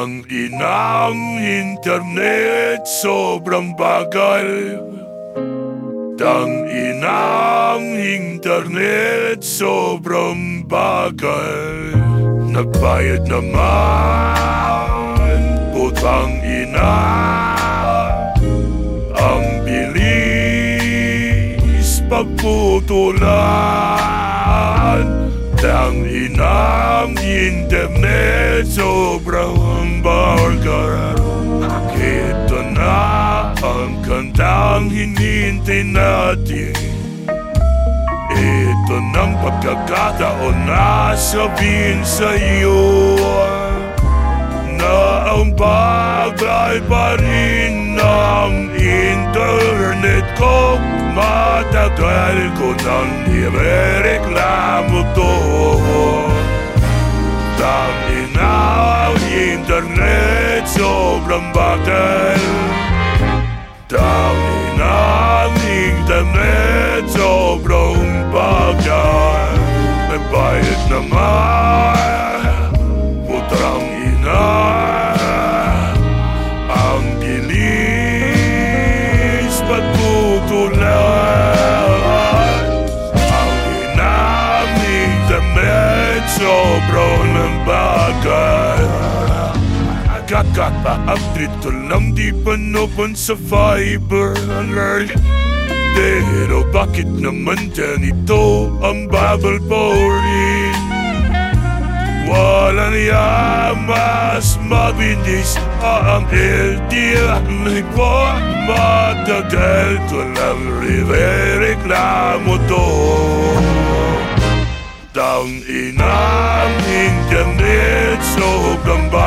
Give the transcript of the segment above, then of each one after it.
Tang inang internet sobrang bagal. Tang inang internet sobrang bagal. Nagbayad naman Putang ina. Ang bilis pagputulan. Tang inang internet sobrang bagal Ito na ang kantang hinintay natin. Ito ng pagkakataon na sabihin sa'yo Na ang bagay pa rin ng internet ko. Matagal ko nang irereklamo problem battle Travlinga nigde neću brum pakaj Ne pajet na maj Utram i naj Angelis patutulaj Travlinga nigde neću brum pakaj bagal Kakaka-update ko lang di pa naman sa fiber. Alert Pero bakit naman ganito ang bubble pouring Wala niya mas mabilis ang LDR ko Matagal ko lang re-reklamo to. Tang inang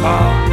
fall.